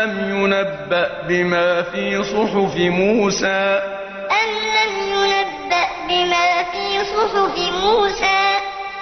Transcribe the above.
لم ينبأ بما في صحف موسى أم لم ينبأ بما في صحف موسى